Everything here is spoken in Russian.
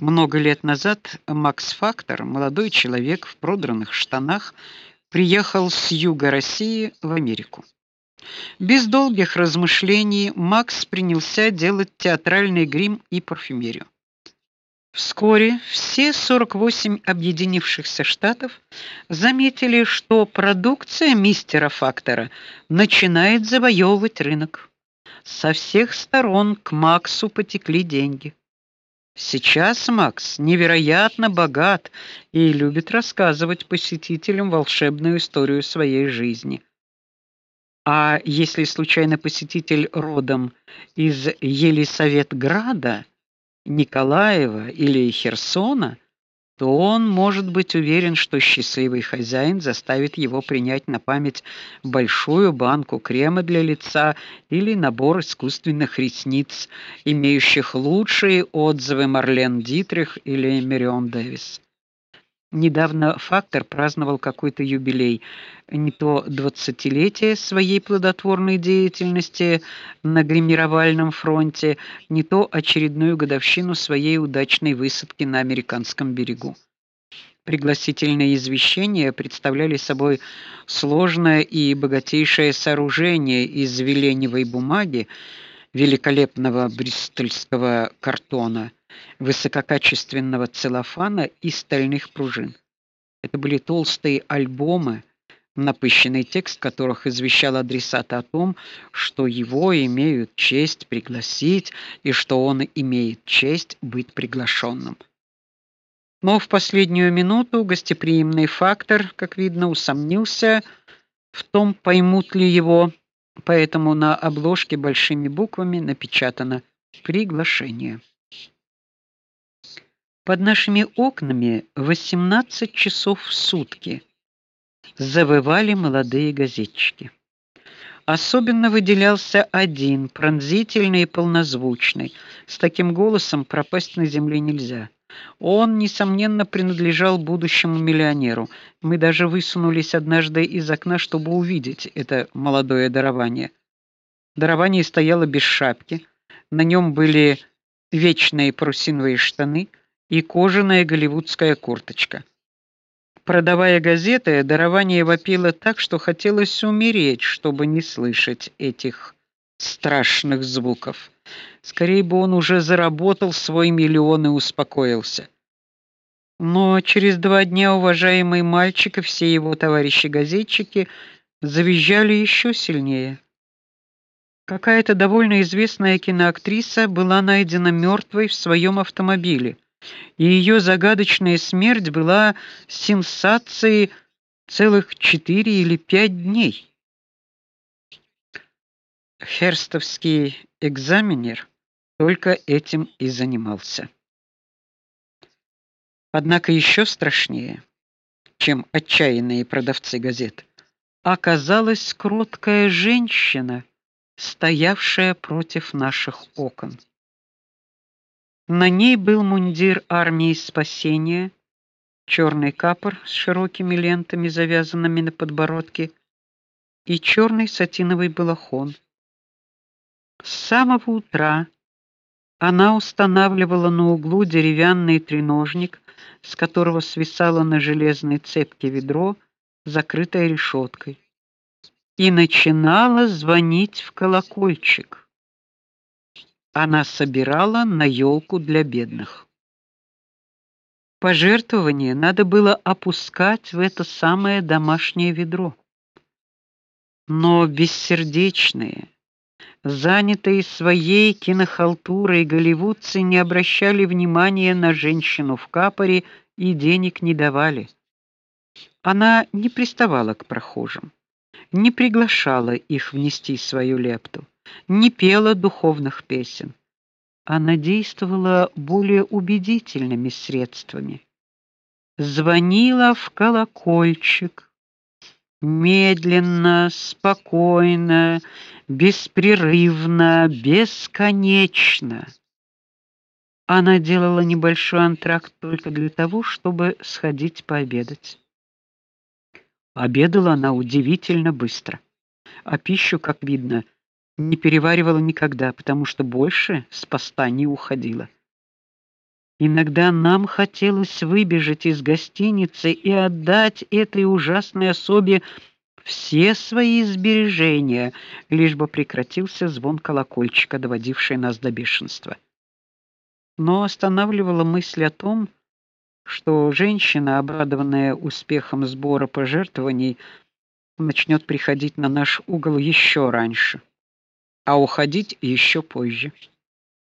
Много лет назад Макс Фактор, молодой человек в продраных штанах, приехал с юга России в Америку. Без долгих размышлений Макс принялся делать театральный грим и парфюмерию. Вскоре все 48 объединившихся штатов заметили, что продукция мистера Фактора начинает завоевывать рынок. Со всех сторон к Максу потекли деньги. Сейчас Макс невероятно богат и любит рассказывать посетителям волшебную историю своей жизни. А если случайно посетитель родом из Елисаветграда, Николаева или Херсона, то он может быть уверен, что счастливый хозяин заставит его принять на память большую банку крема для лица или набор искусственных ресниц, имеющих лучшие отзывы Марлен Дитрих или Мирион Дэвис. Недавно Фактор праздновал какой-то юбилей, не то двадцатилетие своей плодотворной деятельности на гримировальном фронте, не то очередную годовщину своей удачной высадки на американском берегу. Пригласительные извещения представляли собой сложное и богатейшее сооружение из веленевой бумаги, великолепного бристольского картона высококачественного целлофана и стальных пружин. Это были толстые альбомы, напыщенный текст которых извещал адресата о том, что его имеют честь пригласить и что он имеет честь быть приглашенным. Но в последнюю минуту гостеприимный фактор, как видно, усомнился в том, поймут ли его, поэтому на обложке большими буквами напечатано приглашение. Под нашими окнами 18 часов в сутки завывали молодые газетчики. Особенно выделялся один, пронзительный и полнозвучный. С таким голосом пропасть на земле нельзя. Он несомненно принадлежал будущему миллионеру. Мы даже высунулись однажды из окна, чтобы увидеть это молодое дарование. Дарование стояло без шапки. На нем были вечные парусиновые штаны и кожаная голливудская курточка. Продавая газеты, дарование вопило так, что хотелось умереть, чтобы не слышать этих страшных звуков. Скорее бы он уже заработал свой миллион и успокоился. Но через два дня уважаемый мальчик и все его товарищи-газетчики завизжали еще сильнее. Какая-то довольно известная киноактриса была найдена мертвой в своем автомобиле и ее загадочная смерть была сенсацией целых четыре или пять дней. Херстовский экзаменер только этим и занимался. Однако еще страшнее, чем отчаянные продавцы газет, оказалась кроткая женщина, стоявшая против наших окон. На ней был мундир армии спасения, черный капор с широкими лентами, завязанными на подбородке, и черный сатиновый балахон. С самого утра она устанавливала на углу деревянный треножник, с которого свисало на железной цепке ведро, закрытое решеткой, и начинала звонить в колокольчик она собирала на елку для бедных. Пожертвования надо было опускать в это самое домашнее ведро. Но бессердечные, занятые своей кинохалтурой голливудцы не обращали внимания на женщину в капоре и денег не давали. Она не приставала к прохожим, не приглашала их внести свою лепту не пела духовных песен. Она действовала более убедительными средствами. Звонила в колокольчик медленно, спокойно, беспрерывно, бесконечно. Она делала небольшой антракт только для того, чтобы сходить пообедать. Обедала она удивительно быстро, а пищу, как видно, не переваривала никогда, потому что больше с поста не уходила. Иногда нам хотелось выбежать из гостиницы и отдать этой ужасной особе все свои сбережения, лишь бы прекратился звон колокольчика, доводивший нас до бешенства. Но останавливала мысль о том, что женщина, обрадованная успехом сбора пожертвований, начнет приходить на наш угол еще раньше, а уходить еще позже.